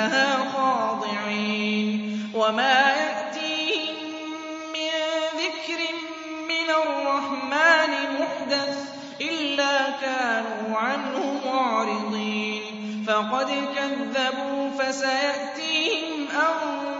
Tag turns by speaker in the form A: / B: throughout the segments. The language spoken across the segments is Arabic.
A: لها خاضعين وما يأتيهم من ذكر من الرحمن محدث إلا كانوا عنه معرضين فقد كذبوا فسيأتيهم أنباء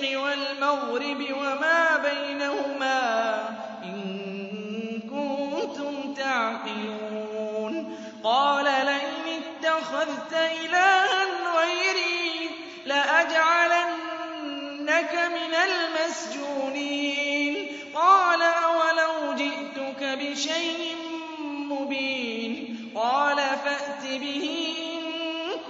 A: المشرق والمغرب وما بينهما إن كنتم تعقلون. قال لئن اتخذت إلها غيري لأجعلنك من المسجونين. قال أولو جئتك بشيء مبين. قال فأت به إن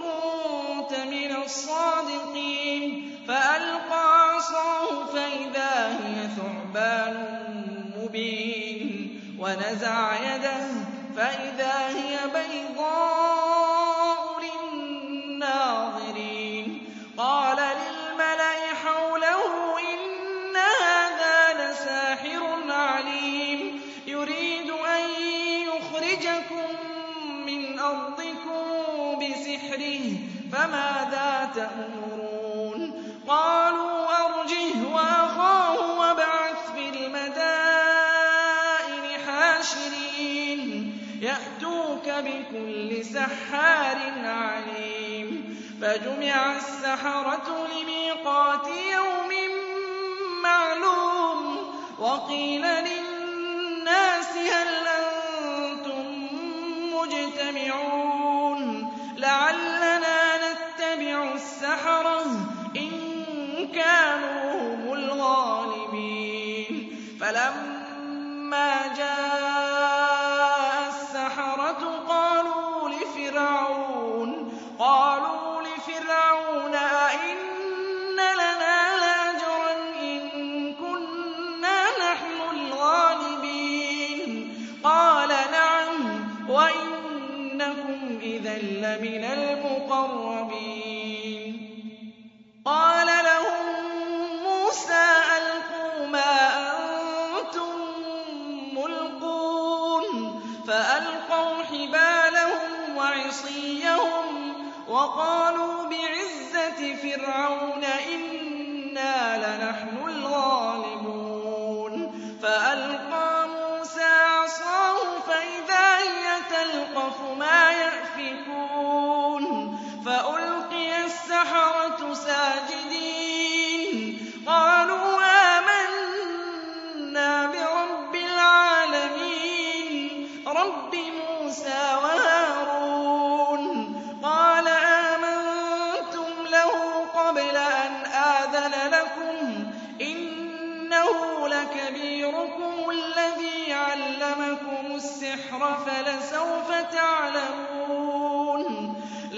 A: كنت من الصادقين. فألقى عصاه فإذا هي ثعبان مبين ونزع يده فَجُمِعَ السَّحَرَةُ لِمِيقَاتِ يَوْمٍ مَّعْلُومٍ. وَقِيلَ لِلنَّاسِ فألقوا حبالهم وعصيهم وقالوا بعزة فرعون إن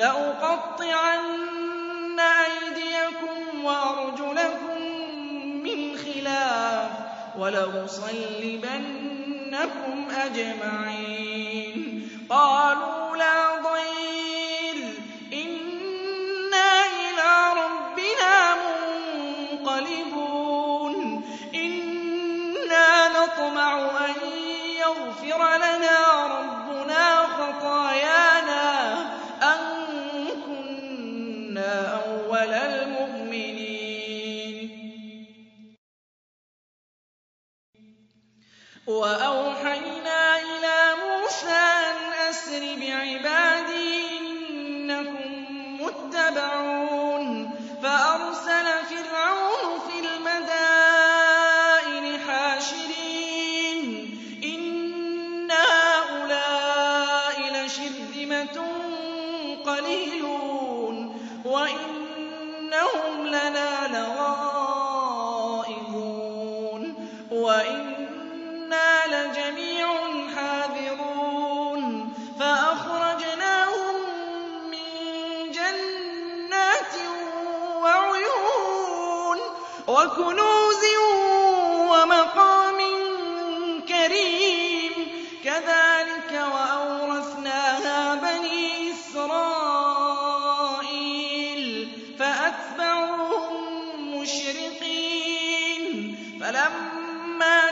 A: لَأُقَطِّعَنَّ أَيْدِيَكُمْ وَأَرْجُلَكُم مِّنْ خِلَافٍ وَلَأُصَلِّبَنَّكُمْ أَجْمَعِينَ.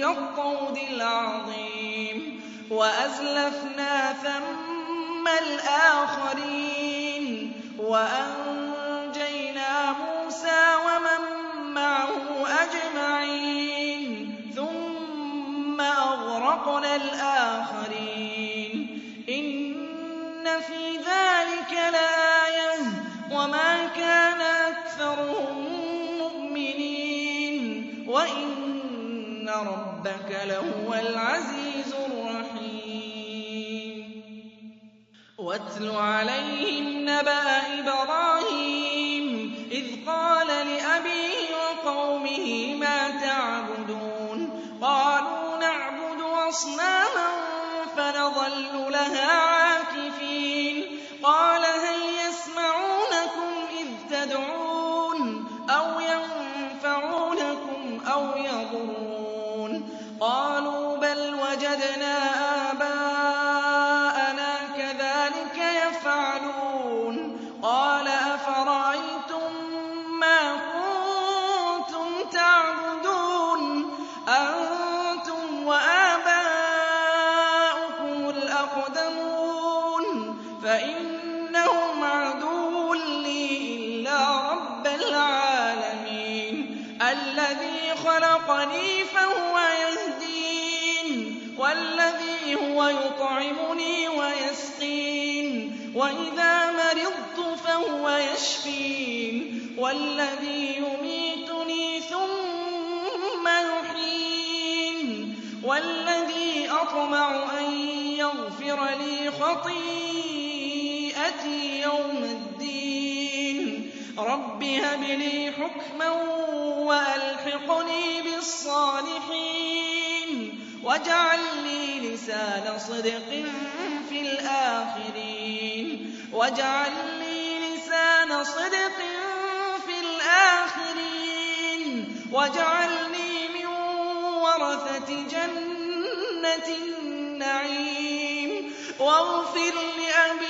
A: كالطود العظيم وأزلفنا ثم الآخرين وأنجينا موسى ومن معه أجمعين ثم أغرقنا الآخرين إن في ذلك لآية وما كان أكثرهم رَبَّكَ لَهُوَ الْعَزِيزُ الرَّحِيمُ. وَاتْلُ عَلَيْهِمْ نَبَأَ إِبْرَاهِيمَ إِذْ قَالَ لِأَبِيهِ وَقَوْمِهِ مَا تَعْبُدُونَ؟ قَالُوا نَعْبُدُ أَصْنَامًا خَلَقَنِي فَهُوَ يَهْدِينِ وَالَّذِي هُوَ يُطْعِمُنِي وَيَسْقِينِ وَإِذَا مَرِضْتُ فَهُوَ يَشْفِينِ وَالَّذِي يُمِيتُنِي ثُمَّ يُحْيِينِ وَالَّذِي أَطْمَعُ أَن يَغْفِرَ لِي خَطِيئَتِي يَوْمَ الدِّينِ. رَبِّ هَبْ لِي حُكْمًا وَأَلْحِقْنِي وَاجْعَل لِّي لِسَانَ صِدْقٍ فِي الْآخِرِينَ. وَاجْعَل لِّي لِسَانَ صِدْقٍ فِي الْآخِرِينَ. وَاجْعَلْنِي مِن وَرَثَةِ جَنَّةِ النَّعِيمِ. وَاغْفِرْ لِأَبِي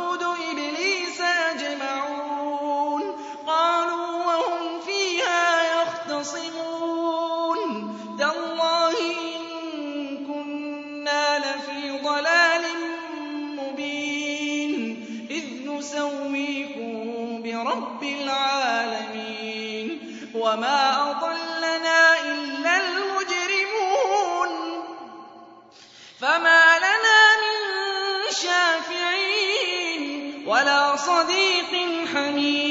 A: فَمَا لَنَا مِن شَافِعِينَ وَلَا صَدِيقٍ حَمِيمٍ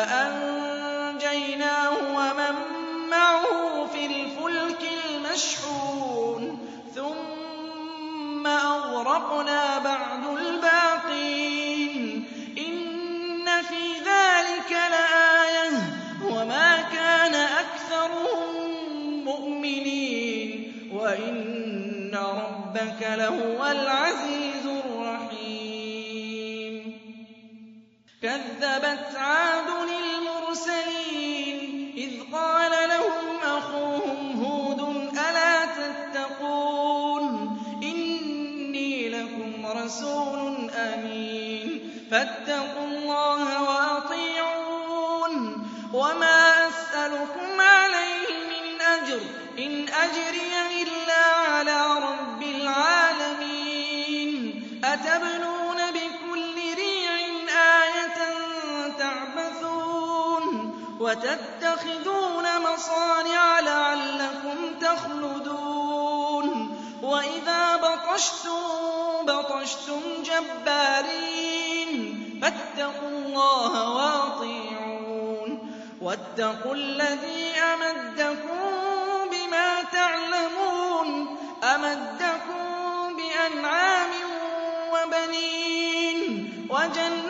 A: فَأَنجَيْنَاهُ وَمَن مَّعَهُ فِي الْفُلْكِ الْمَشْحُونِ ثُمَّ أَغْرَقْنَا بَعْدُ الْبَاقِينَ إِنَّ فِي ذَٰلِكَ لَآيَةً ۖ وَمَا كَانَ أَكْثَرُهُم مُّؤْمِنِينَ وَإِنَّ رَبَّكَ لَهُوَ الْعَزِيزُ كَذَّبَتْ عَادٌ الْمُرْسَلِينَ إِذْ قَالَ لَهُمْ أَخُوهُمْ هُودٌ أَلَا تَتَّقُونَ إِنِّي لَكُمْ رَسُولٌ أَمِينٌ فَاتَّقُوا وَتَتَّخِذُونَ مَصَانِعَ لَعَلَّكُمْ تَخْلُدُونَ. وَإِذَا بَطَشْتُم بَطَشْتُمْ جَبَّارِينَ. فَاتَّقُوا اللَّهَ وَأَطِيعُونِ. وَاتَّقُوا الَّذِي أَمَدَّكُم بِمَا تَعْلَمُونَ. أَمَدَّكُم بِأَنْعَامٍ وَبَنِينَ. وَجَنَّاتٍ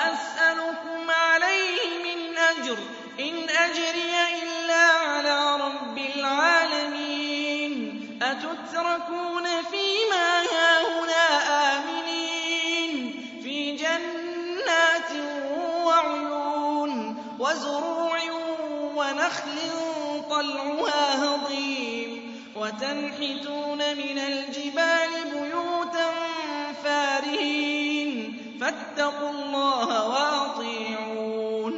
A: طَلْعُهَا هَضِيمٌ وَتَنْحِتُونَ مِنَ الْجِبَالِ بُيُوتًا فَارِهِينَ فَاتَّقُوا اللَّهَ وَأَطِيعُونِ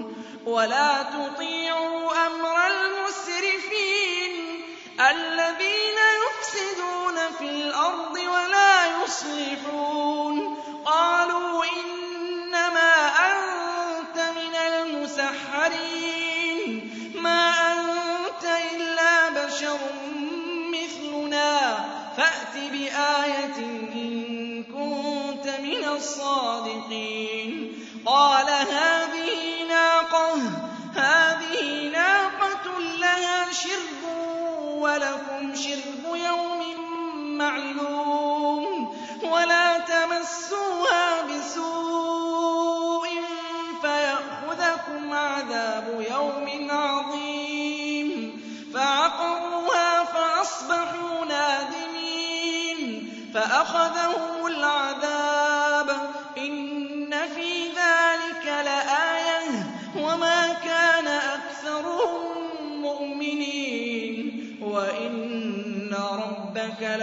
A: وَلَا تُطِيعُوا أَمْرَ الْمُسْرِفِينَ الَّذِينَ يُفْسِدُونَ فِي الْأَرْضِ وَلَا يُصْلِحُونَ الصَّادِقِينَ قَالَ هَٰذِهِ نَاقَةٌ لَّهَا شِرْبٌ وَلَكُمْ شِرْبُ يَوْمٍ مَّعْلُومٍ وَلَا تَمَسُّوهَا بِسُوءٍ فَيَأْخُذَكُمْ عَذَابُ يَوْمٍ عَظِيمٍ. فَعَقَرُوهَا فَأَصْبَحُوا نَادِمِينَ فَأَخَذَهُمُ الْعَذَابُ ۗ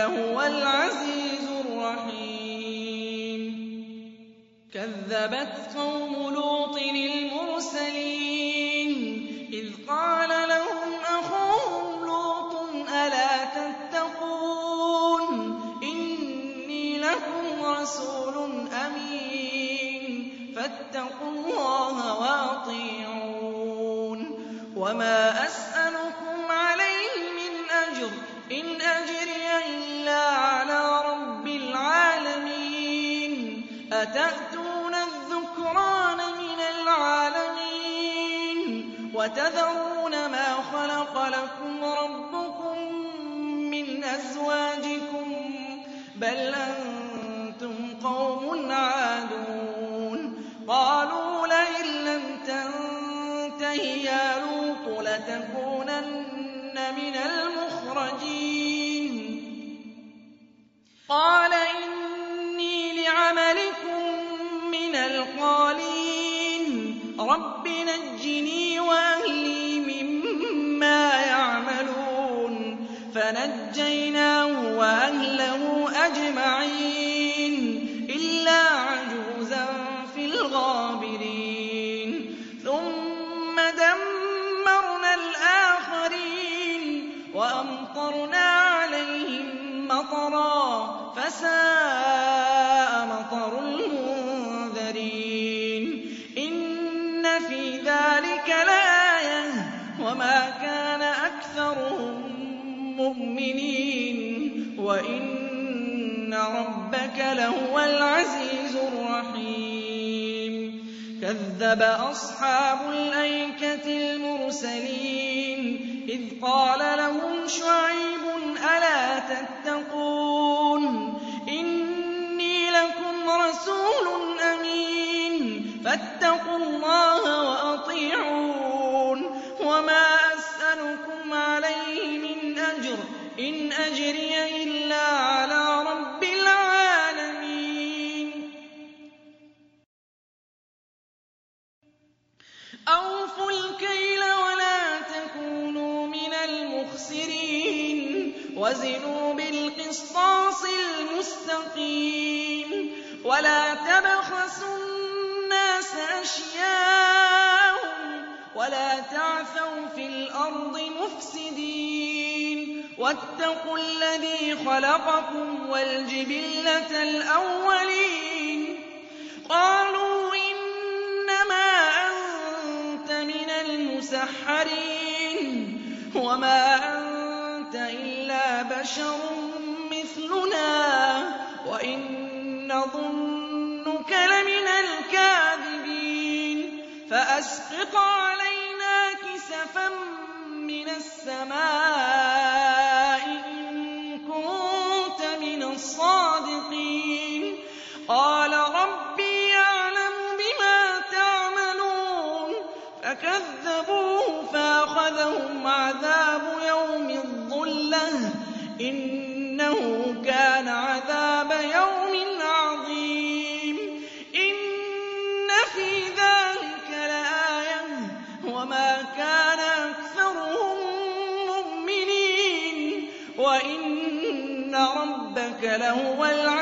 A: لَهُوَ الْعَزِيزُ الرَّحِيمُ. كَذَّبَتْ قَوْمُ لُوطٍ الْمُرْسَلِينَ إِذْ قَالَ لَهُمْ أَخُوهُمْ لُوطٌ أَلَا تَتَّقُونَ؟ إِنِّي لَكُمْ رَسُولٌ أَمِينٌ فَاتَّقُوا اللَّهَ وَأَطِيعُونِ. وَمَا أَسْأَلُكُمْ عَلَيْهِ مِنْ أَجْرٍ ۖ إِنْ أَجْرِيَ أَتَأْتُونَ الذُّكْرَانَ مِنَ الْعَالَمِينَ وَتَذَرُونَ مَا خَلَقَ لَكُمْ رَبُّكُم مِّنْ أَزْوَاجِكُم ۚ بَلْ أَنتُمْ قَوْمٌ عَادُونَ قَالُوا لَئِن لَّمْ تَنتَهِ يَا لُوطُ لَتَكُونَنَّ مِنَ الْمُخْرَجِينَ لَهُوَ الْعَزِيزُ الرَّحِيمُ. كَذَّبَ أَصْحَابُ الْأَيْكَةِ الْمُرْسَلِينَ. إِذْ قَالَ لَهُمْ شُعَيْبٌ وَاتَّقُوا الَّذِي خَلَقَكُمْ وَالْجِبِلَّةَ الْأَوَّلِينَ. قَالُوا إِنَّمَا أَنتَ مِنَ الْمُسَحَّرِينَ. وَمَا أَنتَ إِلَّا بَشَرٌ مِّثْلُنَا. وَإِن نَّظُنُّكَ لَمِنَ الْكَاذِبِينَ. فَأَسْقِطْ عَلَيْنَا كِسَفًا مِّنَ السَّمَاءِ. الصَّادِقِينَ. قَالَ رَبِّي يَعْلَمُ بِمَا تَعْمَلُونَ. فَكَذَّبُوهُ فَأَخَذَهُمْ عَذَابُ يَوْمِ الظُّلَّةِ ۚ. لَهُوَ الْعَزِيزُ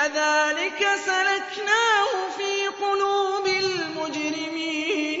A: كَذَٰلِكَ سَلَكْنَاهُ فِي قُلُوبِ الْمُجْرِمِينَ.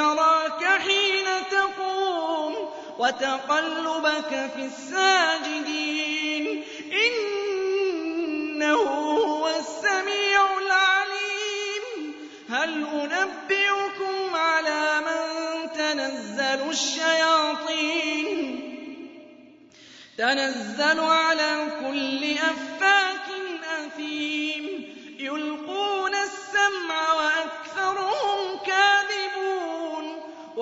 A: يَرَاكَ حِينَ تَقُومُ وَتَقَلُّبَكَ فِي السَّاجِدِينَ. إِنَّهُ هُوَ السَّمِيعُ الْعَلِيمُ. هَلْ أُنَبِّئُكُمْ عَلَىٰ مَن تَنَزَّلُ الشَّيَاطِينُ؟ تَنَزَّلُ عَلَىٰ كُلِّ أَفَّاكٍ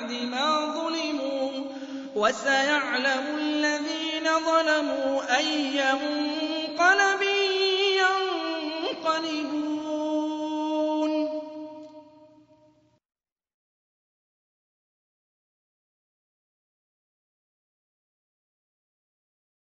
A: بَعْدِ مَا ظُلِمُوا ۗ وَسَيَعْلَمُ الَّذِينَ ظَلَمُوا أَيَّ مُنقَلَبٍ